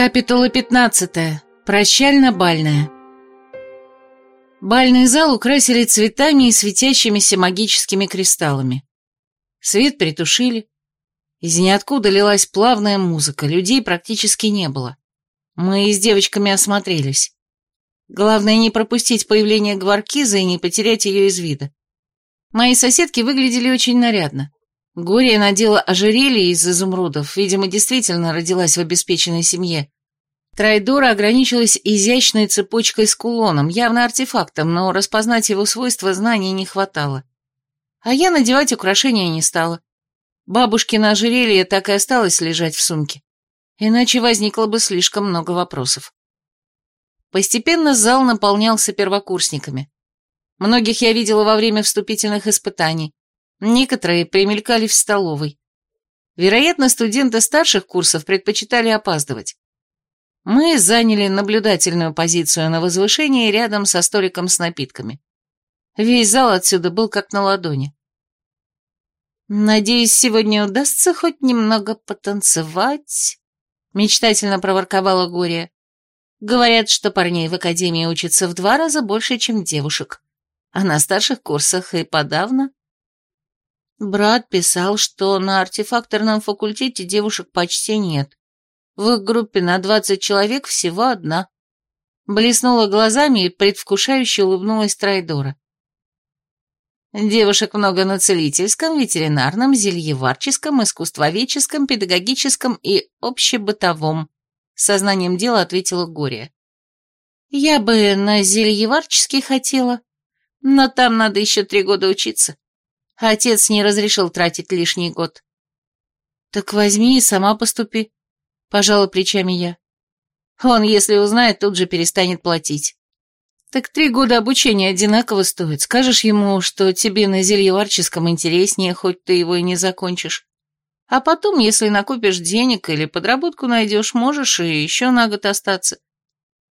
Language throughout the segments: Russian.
Капитула 15. Прощально-бальная. Бальный зал украсили цветами и светящимися магическими кристаллами. Свет притушили. Из ниоткуда лилась плавная музыка, людей практически не было. Мы с девочками осмотрелись. Главное не пропустить появление Гваркиза и не потерять ее из вида. Мои соседки выглядели очень нарядно. Гория надела ожерелье из изумрудов, видимо, действительно родилась в обеспеченной семье. Трайдора ограничилась изящной цепочкой с кулоном, явно артефактом, но распознать его свойства знаний не хватало. А я надевать украшения не стала. Бабушкино ожерелье так и осталось лежать в сумке. Иначе возникло бы слишком много вопросов. Постепенно зал наполнялся первокурсниками. Многих я видела во время вступительных испытаний. Некоторые примелькали в столовой. Вероятно, студенты старших курсов предпочитали опаздывать. Мы заняли наблюдательную позицию на возвышении рядом со столиком с напитками. Весь зал отсюда был как на ладони. «Надеюсь, сегодня удастся хоть немного потанцевать», — мечтательно проворковала Гория. «Говорят, что парней в академии учатся в два раза больше, чем девушек, а на старших курсах и подавно». Брат писал, что на артефакторном факультете девушек почти нет. В их группе на двадцать человек всего одна. Блеснула глазами и предвкушающе улыбнулась Трайдора. Девушек много на целительском, ветеринарном, зельеварческом, искусствоведческом, педагогическом и общебытовом. Сознанием дела ответила Гория. Я бы на зельеварческий хотела, но там надо еще три года учиться. Отец не разрешил тратить лишний год. Так возьми и сама поступи, пожала плечами я. Он, если узнает, тут же перестанет платить. Так три года обучения одинаково стоят. Скажешь ему, что тебе на зельеварческом интереснее, хоть ты его и не закончишь. А потом, если накопишь денег или подработку найдешь, можешь и еще на год остаться.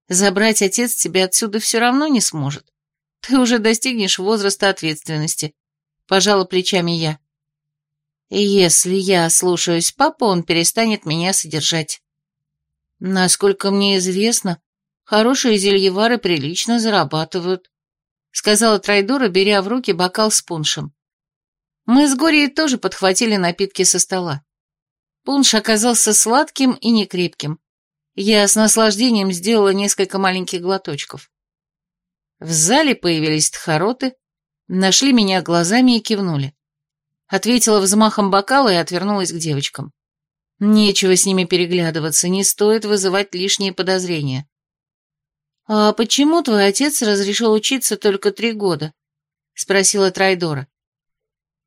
Забрать отец тебя отсюда все равно не сможет. Ты уже достигнешь возраста ответственности пожала плечами я. если я слушаюсь папу, он перестанет меня содержать. Насколько мне известно, хорошие зельевары прилично зарабатывают, сказала Трайдора, беря в руки бокал с пуншем. Мы с Горией тоже подхватили напитки со стола. Пунш оказался сладким и некрепким. Я с наслаждением сделала несколько маленьких глоточков. В зале появились тхароты, Нашли меня глазами и кивнули. Ответила взмахом бокала и отвернулась к девочкам. Нечего с ними переглядываться, не стоит вызывать лишние подозрения. «А почему твой отец разрешил учиться только три года?» — спросила Трайдора.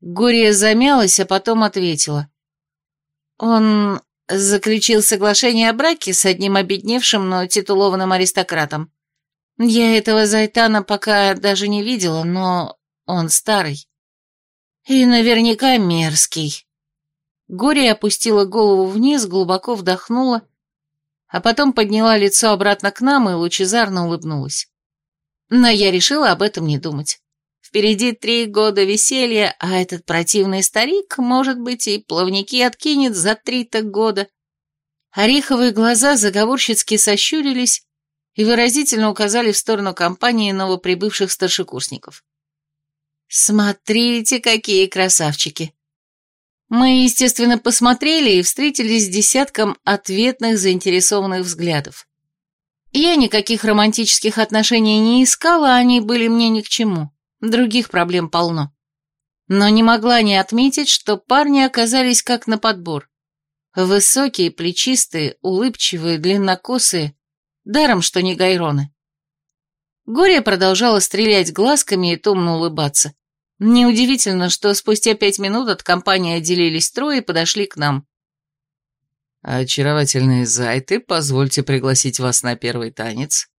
Гория замялась, а потом ответила. «Он заключил соглашение о браке с одним обедневшим, но титулованным аристократом. Я этого Зайтана пока даже не видела, но он старый. И наверняка мерзкий. Горе опустила голову вниз, глубоко вдохнула, а потом подняла лицо обратно к нам и лучезарно улыбнулась. Но я решила об этом не думать. Впереди три года веселья, а этот противный старик, может быть, и плавники откинет за три-то года. Ореховые глаза заговорщицки сощурились и выразительно указали в сторону компании новоприбывших старшекурсников. Смотрите, какие красавчики. Мы, естественно, посмотрели и встретились с десятком ответных заинтересованных взглядов. Я никаких романтических отношений не искала, они были мне ни к чему. Других проблем полно. Но не могла не отметить, что парни оказались как на подбор. Высокие, плечистые, улыбчивые, длиннокосые, даром, что не гайроны. Горе продолжала стрелять глазками и томно улыбаться. Неудивительно, что спустя пять минут от компании отделились трое и подошли к нам. «Очаровательные зайты, позвольте пригласить вас на первый танец».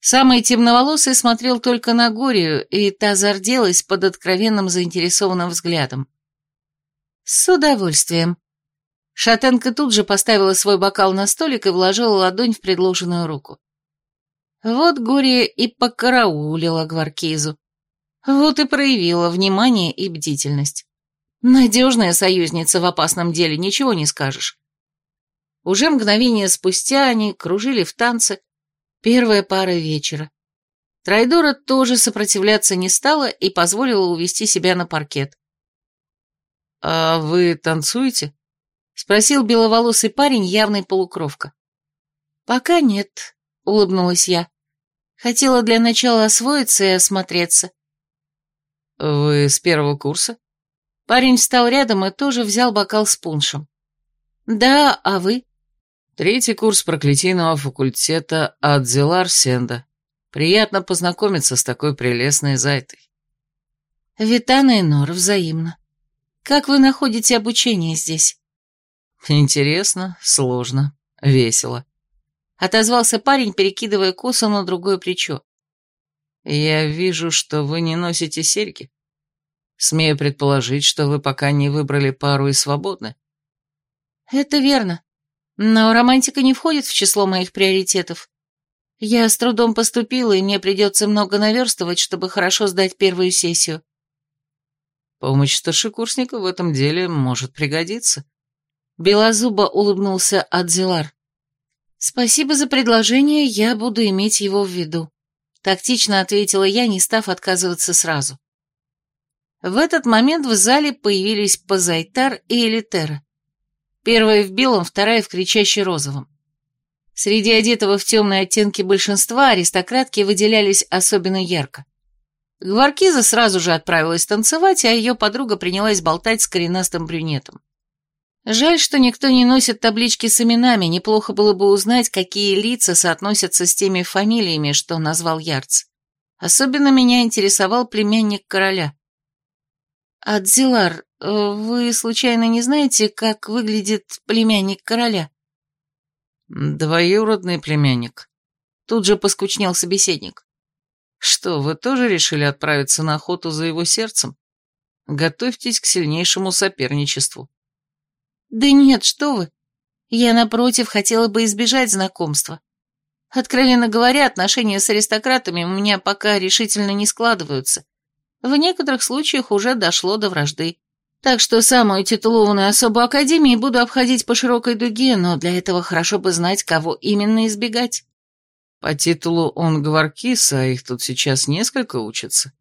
Самый темноволосый смотрел только на Горию, и та зарделась под откровенным заинтересованным взглядом. «С удовольствием». Шатенка тут же поставила свой бокал на столик и вложила ладонь в предложенную руку. Вот Гория и покараулила Гваркизу. Вот и проявила внимание и бдительность. Надежная союзница в опасном деле, ничего не скажешь. Уже мгновение спустя они кружили в танце, первая пара вечера. Трайдора тоже сопротивляться не стала и позволила увести себя на паркет. «А вы танцуете?» — спросил беловолосый парень, явный полукровка. «Пока нет», — улыбнулась я. Хотела для начала освоиться и осмотреться. «Вы с первого курса?» Парень встал рядом и тоже взял бокал с пуншем. «Да, а вы?» Третий курс проклятийного факультета Адзелар Сенда. Приятно познакомиться с такой прелестной зайтой. Витана и Нор, взаимно. Как вы находите обучение здесь? Интересно, сложно, весело. Отозвался парень, перекидывая косу на другое плечо. Я вижу, что вы не носите серьги. Смею предположить, что вы пока не выбрали пару и свободны. Это верно. Но романтика не входит в число моих приоритетов. Я с трудом поступила, и мне придется много наверстывать, чтобы хорошо сдать первую сессию. Помощь старшекурсника в этом деле может пригодиться. Белозубо улыбнулся Адзилар. Спасибо за предложение, я буду иметь его в виду. Тактично ответила я, не став отказываться сразу. В этот момент в зале появились Пазайтар и Элитера. Первая в белом, вторая в кричаще розовом. Среди одетого в темные оттенки большинства аристократки выделялись особенно ярко. Гваркиза сразу же отправилась танцевать, а ее подруга принялась болтать с коренастым брюнетом. Жаль, что никто не носит таблички с именами, неплохо было бы узнать, какие лица соотносятся с теми фамилиями, что назвал Ярц. Особенно меня интересовал племянник короля. «Адзилар, э, вы случайно не знаете, как выглядит племянник короля?» «Двоюродный племянник», — тут же поскучнел собеседник. «Что, вы тоже решили отправиться на охоту за его сердцем? Готовьтесь к сильнейшему соперничеству». «Да нет, что вы. Я, напротив, хотела бы избежать знакомства. Откровенно говоря, отношения с аристократами у меня пока решительно не складываются. В некоторых случаях уже дошло до вражды. Так что самую титулованную особу Академии буду обходить по широкой дуге, но для этого хорошо бы знать, кого именно избегать. По титулу он Гваркис, а их тут сейчас несколько учатся.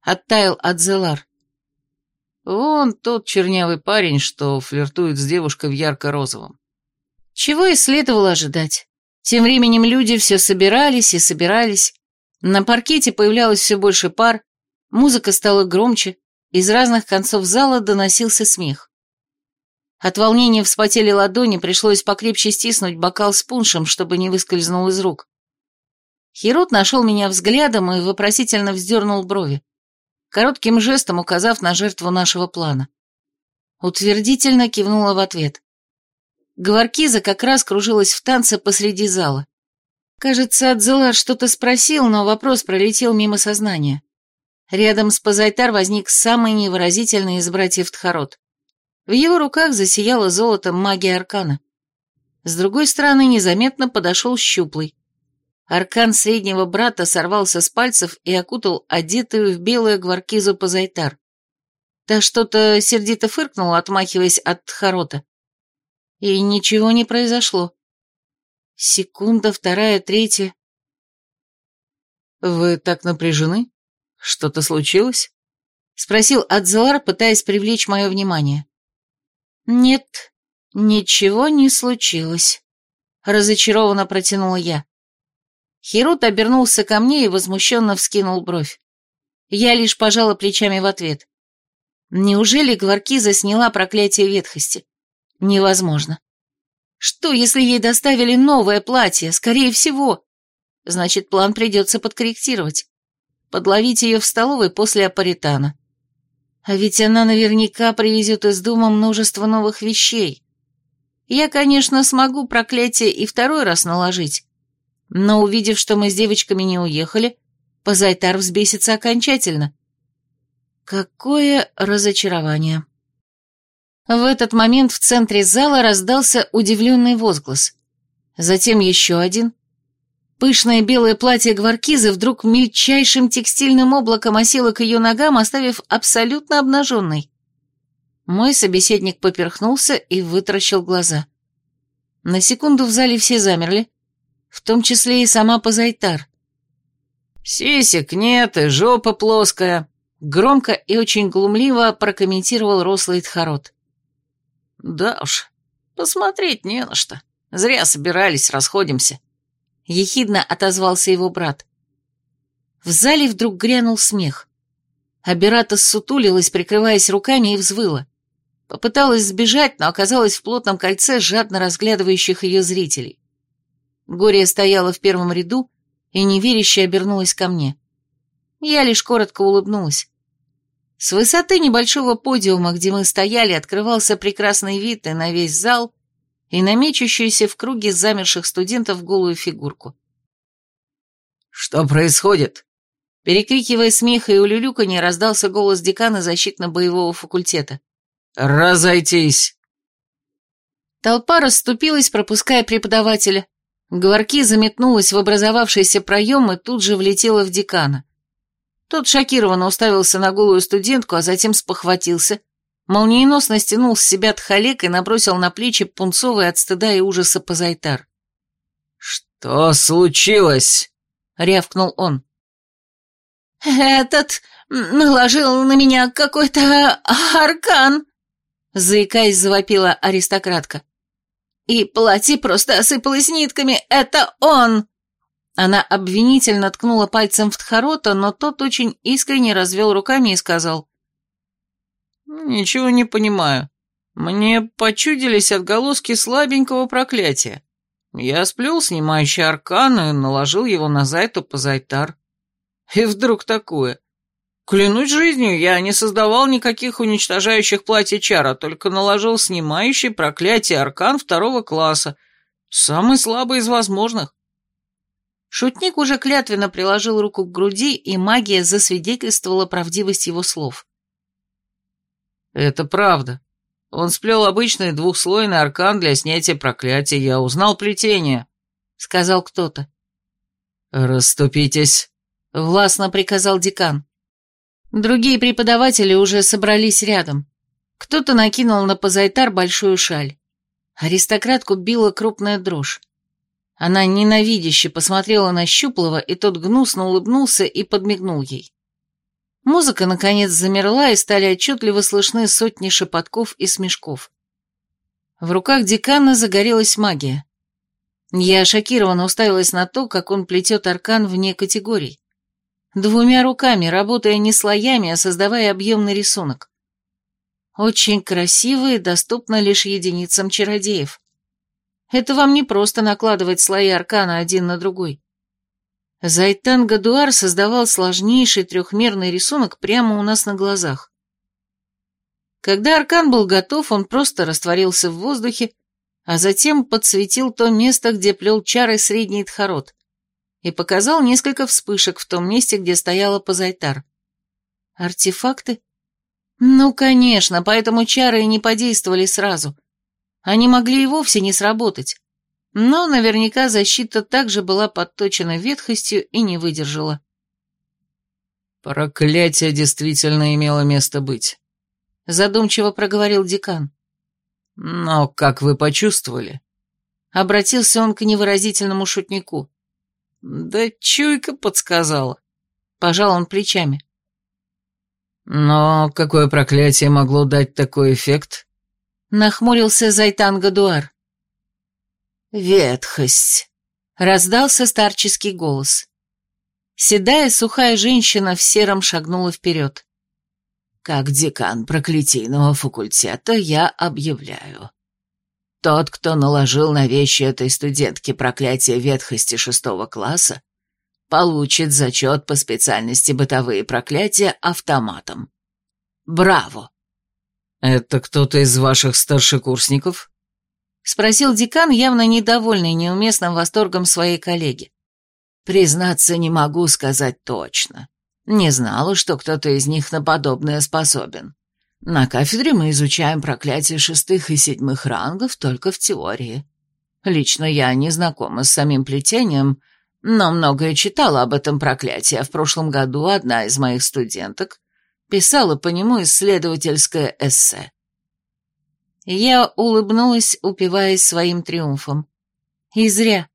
Оттаял Адзелар. Вон тот чернявый парень, что флиртует с девушкой в ярко-розовом. Чего и следовало ожидать. Тем временем люди все собирались и собирались. На паркете появлялось все больше пар, Музыка стала громче, из разных концов зала доносился смех. От волнения вспотели ладони, пришлось покрепче стиснуть бокал с пуншем, чтобы не выскользнул из рук. Хирот нашел меня взглядом и вопросительно вздернул брови, коротким жестом указав на жертву нашего плана. Утвердительно кивнула в ответ. Гваркиза как раз кружилась в танце посреди зала. Кажется, Адзелар что-то спросил, но вопрос пролетел мимо сознания. Рядом с Пазайтар возник самый невыразительный из братьев Тхарот. В его руках засияла золотом магия аркана. С другой стороны незаметно подошел щуплый. Аркан среднего брата сорвался с пальцев и окутал одетую в белую гваркизу Пазайтар. Та что-то сердито фыркнула, отмахиваясь от Тхарота. И ничего не произошло. Секунда, вторая, третья. «Вы так напряжены?» «Что-то случилось?» — спросил Адзелар, пытаясь привлечь мое внимание. «Нет, ничего не случилось», — разочарованно протянула я. Хирут обернулся ко мне и возмущенно вскинул бровь. Я лишь пожала плечами в ответ. Неужели Гваркиза сняла проклятие ветхости? Невозможно. Что, если ей доставили новое платье? Скорее всего. Значит, план придется подкорректировать подловить ее в столовой после апаритана. А ведь она наверняка привезет из дома множество новых вещей. Я, конечно, смогу проклятие и второй раз наложить, но увидев, что мы с девочками не уехали, Позайтар взбесится окончательно. Какое разочарование. В этот момент в центре зала раздался удивленный возглас. Затем еще один — Пышное белое платье Гваркизы вдруг мельчайшим текстильным облаком осело к ее ногам, оставив абсолютно обнаженной. Мой собеседник поперхнулся и вытаращил глаза. На секунду в зале все замерли, в том числе и сама Пазайтар. «Сисек нет, и жопа плоская», — громко и очень глумливо прокомментировал рослый Тхарот. «Да уж, посмотреть не на что. Зря собирались, расходимся», — ехидно отозвался его брат. В зале вдруг грянул смех. Аберата ссутулилась, прикрываясь руками, и взвыла. Попыталась сбежать, но оказалась в плотном кольце жадно разглядывающих ее зрителей. Гория стояла в первом ряду и неверяще обернулась ко мне. Я лишь коротко улыбнулась. С высоты небольшого подиума, где мы стояли, открывался прекрасный вид и на весь зал, и на мечущуюся в круге замерших студентов голую фигурку. «Что происходит?» Перекрикивая смех и улюлюканье, раздался голос декана защитно-боевого факультета. «Разойтись!» Толпа расступилась, пропуская преподавателя. Говорки заметнулась в образовавшийся проем и тут же влетела в декана. Тот шокированно уставился на голую студентку, а затем спохватился, молниеносно стянул с себя тхалек и набросил на плечи пунцовый от стыда и ужаса позайтар. «Что случилось?» — рявкнул он. «Этот наложил на меня какой-то аркан», — заикаясь, завопила аристократка. «И платье просто осыпалось нитками, это он!» Она обвинительно ткнула пальцем в Тхарота, но тот очень искренне развел руками и сказал. «Ничего не понимаю. Мне почудились отголоски слабенького проклятия. Я сплел снимающий аркан и наложил его на Зайту Позайтар. И вдруг такое. Клянусь жизнью, я не создавал никаких уничтожающих платье чара, только наложил снимающий проклятие аркан второго класса, самый слабый из возможных. Шутник уже клятвенно приложил руку к груди, и магия засвидетельствовала правдивость его слов. «Это правда. Он сплел обычный двухслойный аркан для снятия проклятия. Я узнал плетение», — сказал кто-то. «Раступитесь», — властно приказал декан. Другие преподаватели уже собрались рядом. Кто-то накинул на позайтар большую шаль. Аристократку била крупная дрожь. Она ненавидяще посмотрела на Щуплова, и тот гнусно улыбнулся и подмигнул ей. Музыка, наконец, замерла, и стали отчетливо слышны сотни шепотков и смешков. В руках декана загорелась магия. Я шокированно уставилась на то, как он плетет аркан вне категорий. Двумя руками, работая не слоями, а создавая объемный рисунок. Очень красиво и доступно лишь единицам чародеев. Это вам не просто накладывать слои аркана один на другой. Зайтан Гадуар создавал сложнейший трехмерный рисунок прямо у нас на глазах. Когда аркан был готов, он просто растворился в воздухе, а затем подсветил то место, где плел чары средний тхарот, и показал несколько вспышек в том месте, где стояла Пазайтар. Артефакты? Ну, конечно, поэтому чары и не подействовали сразу. Они могли и вовсе не сработать. Но наверняка защита также была подточена ветхостью и не выдержала. «Проклятие действительно имело место быть», — задумчиво проговорил декан. «Но как вы почувствовали?» Обратился он к невыразительному шутнику. «Да чуйка подсказала», — пожал он плечами. «Но какое проклятие могло дать такой эффект?» Нахмурился Зайтан Гадуар. «Ветхость», — раздался старческий голос. Седая сухая женщина в сером шагнула вперед. «Как декан проклятийного факультета я объявляю. Тот, кто наложил на вещи этой студентки проклятие ветхости шестого класса, получит зачет по специальности бытовые проклятия автоматом. Браво!» «Это кто-то из ваших старшекурсников?» Спросил декан, явно недовольный неуместным восторгом своей коллеги. «Признаться, не могу сказать точно. Не знала, что кто-то из них на подобное способен. На кафедре мы изучаем проклятие шестых и седьмых рангов только в теории. Лично я не знакома с самим плетением, но многое читала об этом проклятии, а в прошлом году одна из моих студенток писала по нему исследовательское эссе. Я улыбнулась, упиваясь своим триумфом. И зря.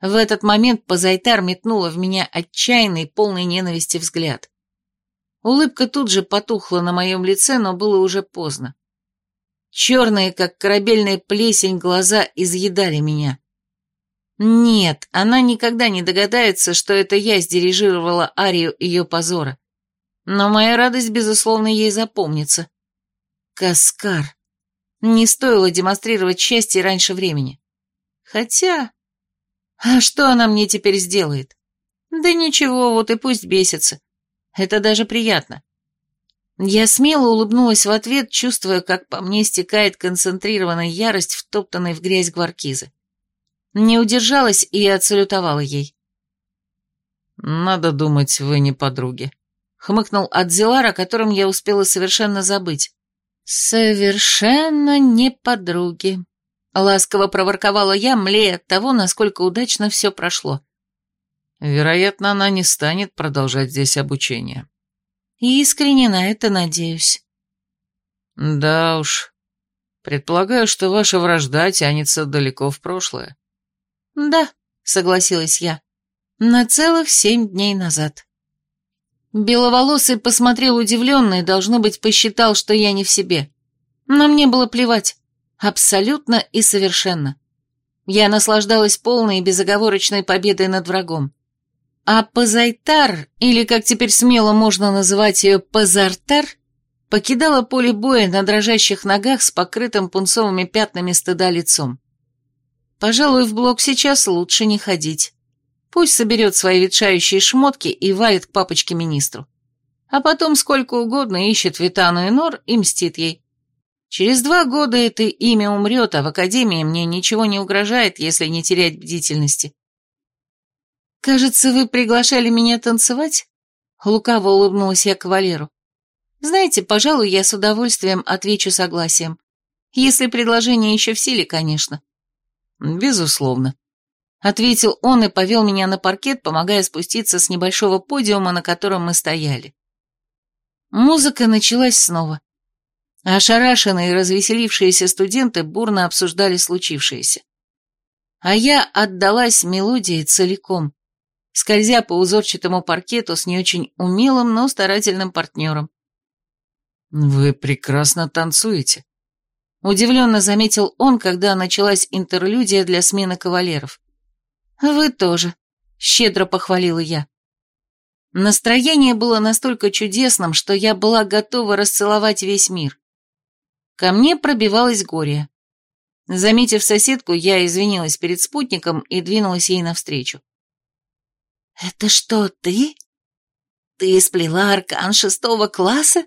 В этот момент Позайтар метнула в меня отчаянный, полный ненависти взгляд. Улыбка тут же потухла на моем лице, но было уже поздно. Черные, как корабельная плесень, глаза изъедали меня. Нет, она никогда не догадается, что это я сдирижировала Арию ее позора. Но моя радость, безусловно, ей запомнится. Каскар. Не стоило демонстрировать счастье раньше времени. Хотя... А что она мне теперь сделает? Да ничего, вот и пусть бесится. Это даже приятно. Я смело улыбнулась в ответ, чувствуя, как по мне стекает концентрированная ярость, втоптанной в грязь гваркизы. Не удержалась и отсалютовала ей. «Надо думать, вы не подруги», — хмыкнул Адзилар, о котором я успела совершенно забыть. «Совершенно не подруги», — ласково проворковала я, млея от того, насколько удачно все прошло. «Вероятно, она не станет продолжать здесь обучение». И искренне на это надеюсь. Да уж. Предполагаю, что ваша вражда тянется далеко в прошлое. Да, согласилась я. На целых семь дней назад. Беловолосый посмотрел удивленно и, должно быть, посчитал, что я не в себе. Но мне было плевать. Абсолютно и совершенно. Я наслаждалась полной и безоговорочной победой над врагом. А Пазайтар, или как теперь смело можно называть ее Пазартар, покидала поле боя на дрожащих ногах с покрытым пунцовыми пятнами стыда лицом. Пожалуй, в блок сейчас лучше не ходить. Пусть соберет свои ветшающие шмотки и валит к папочке-министру. А потом сколько угодно ищет Витану и Нор и мстит ей. Через два года это имя умрет, а в Академии мне ничего не угрожает, если не терять бдительности. «Кажется, вы приглашали меня танцевать?» Лукаво улыбнулась я кавалеру. «Знаете, пожалуй, я с удовольствием отвечу согласием. Если предложение еще в силе, конечно». «Безусловно», — ответил он и повел меня на паркет, помогая спуститься с небольшого подиума, на котором мы стояли. Музыка началась снова. Ошарашенные и развеселившиеся студенты бурно обсуждали случившееся. А я отдалась мелодии целиком, скользя по узорчатому паркету с не очень умелым, но старательным партнером. «Вы прекрасно танцуете», — удивленно заметил он, когда началась интерлюдия для смены кавалеров. «Вы тоже», — щедро похвалила я. Настроение было настолько чудесным, что я была готова расцеловать весь мир. Ко мне пробивалась горе. Заметив соседку, я извинилась перед спутником и двинулась ей навстречу. «Это что, ты? Ты сплела аркан шестого класса?»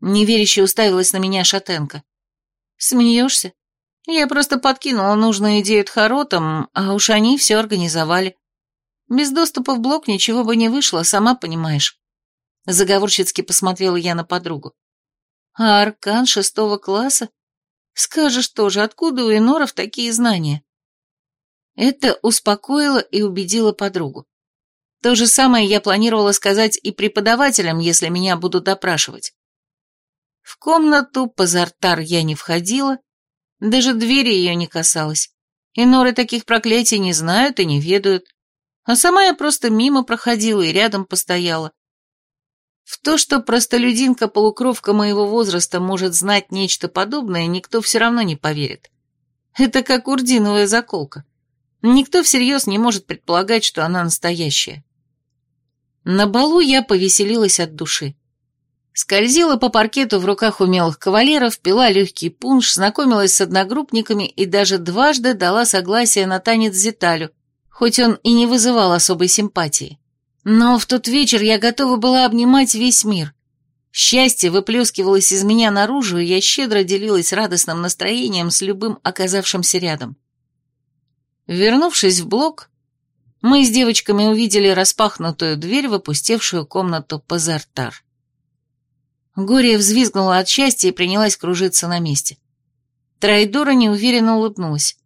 Неверяще уставилась на меня Шатенко. «Смеешься? Я просто подкинула нужную идею Тхаротам, а уж они все организовали. Без доступа в блок ничего бы не вышло, сама понимаешь». Заговорщицки посмотрела я на подругу. «А аркан шестого класса? Скажешь тоже, откуда у иноров такие знания?» Это успокоило и убедило подругу. То же самое я планировала сказать и преподавателям, если меня будут допрашивать. В комнату Пазартар я не входила, даже двери ее не касалась. И норы таких проклятий не знают и не ведают. А сама я просто мимо проходила и рядом постояла. В то, что простолюдинка-полукровка моего возраста может знать нечто подобное, никто все равно не поверит. Это как урдиновая заколка. Никто всерьез не может предполагать, что она настоящая. На балу я повеселилась от души. Скользила по паркету в руках умелых кавалеров, пила легкий пунш, знакомилась с одногруппниками и даже дважды дала согласие на танец Зиталю, хоть он и не вызывал особой симпатии. Но в тот вечер я готова была обнимать весь мир. Счастье выплескивалось из меня наружу, и я щедро делилась радостным настроением с любым оказавшимся рядом. Вернувшись в блок, мы с девочками увидели распахнутую дверь в опустевшую комнату Пазартар. Гория взвизгнула от счастья и принялась кружиться на месте. Трайдора неуверенно улыбнулась.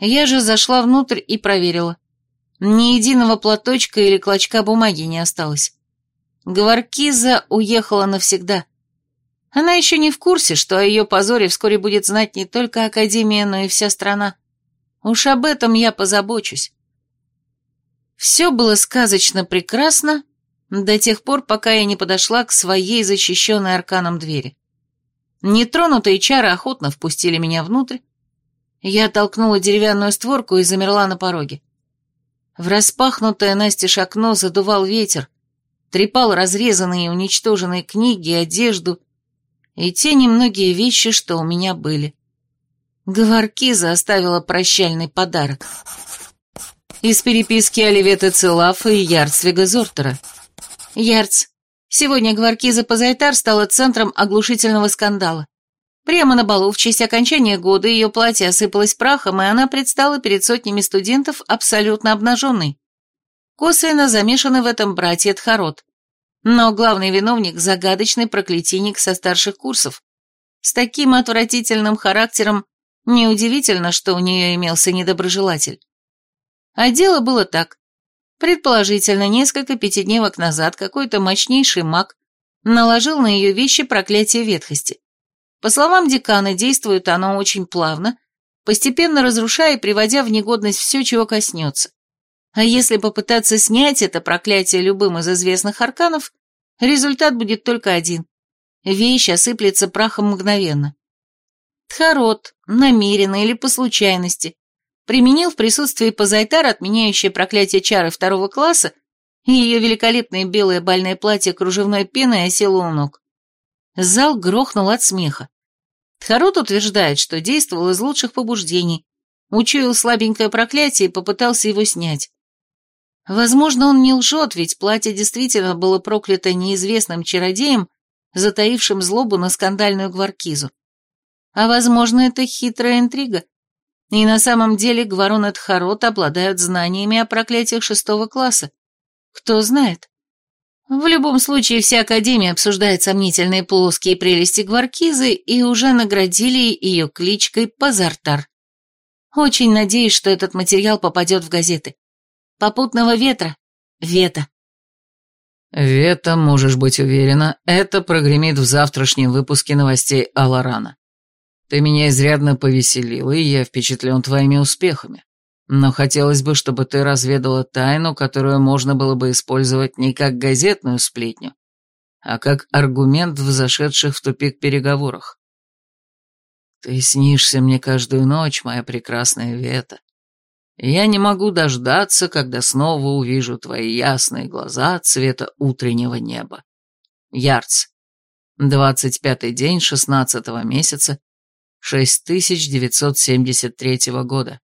Я же зашла внутрь и проверила. Ни единого платочка или клочка бумаги не осталось. Гваркиза уехала навсегда. Она еще не в курсе, что о ее позоре вскоре будет знать не только Академия, но и вся страна. Уж об этом я позабочусь. Все было сказочно прекрасно до тех пор, пока я не подошла к своей защищенной арканом двери. Нетронутые чары охотно впустили меня внутрь. Я толкнула деревянную створку и замерла на пороге. В распахнутое настежь окно задувал ветер, трепал разрезанные и уничтоженные книги, одежду и те немногие вещи, что у меня были. Говоркиза оставила прощальный подарок. Из переписки Оливеты Целафа и Ярцвига Зортера. Ярц, сегодня Гваркиза Пазайтар стала центром оглушительного скандала. Прямо на балу в честь окончания года ее платье осыпалось прахом, и она предстала перед сотнями студентов абсолютно обнаженной. Косвенно замешаны в этом братья Тхарот. Но главный виновник – загадочный проклятийник со старших курсов. С таким отвратительным характером неудивительно, что у нее имелся недоброжелатель. А дело было так. Предположительно, несколько пятидневок назад какой-то мощнейший маг наложил на ее вещи проклятие ветхости. По словам декана, действует оно очень плавно, постепенно разрушая и приводя в негодность все, чего коснется. А если попытаться снять это проклятие любым из известных арканов, результат будет только один. Вещь осыплется прахом мгновенно. Тхарот, намеренно или по случайности, применил в присутствии Пазайтара, отменяющее проклятие чары второго класса, и ее великолепное белое бальное платье кружевной пеной осело у ног. Зал грохнул от смеха. Тхарот утверждает, что действовал из лучших побуждений, учуял слабенькое проклятие и попытался его снять. Возможно, он не лжет, ведь платье действительно было проклято неизвестным чародеем, затаившим злобу на скандальную гваркизу. А возможно, это хитрая интрига. И на самом деле Гварон и Тхарот обладают знаниями о проклятиях шестого класса. Кто знает? В любом случае, вся Академия обсуждает сомнительные плоские прелести Гваркизы и уже наградили ее кличкой Пазартар. Очень надеюсь, что этот материал попадет в газеты. Попутного ветра. Вета. Вета, можешь быть уверена, это прогремит в завтрашнем выпуске новостей Аларана. Ты меня изрядно повеселила, и я впечатлен твоими успехами. Но хотелось бы, чтобы ты разведала тайну, которую можно было бы использовать не как газетную сплетню, а как аргумент в зашедших в тупик переговорах. Ты снишься мне каждую ночь, моя прекрасная Вета я не могу дождаться, когда снова увижу твои ясные глаза цвета утреннего неба. Ярц. 25-й день 16-го месяца 6973 года.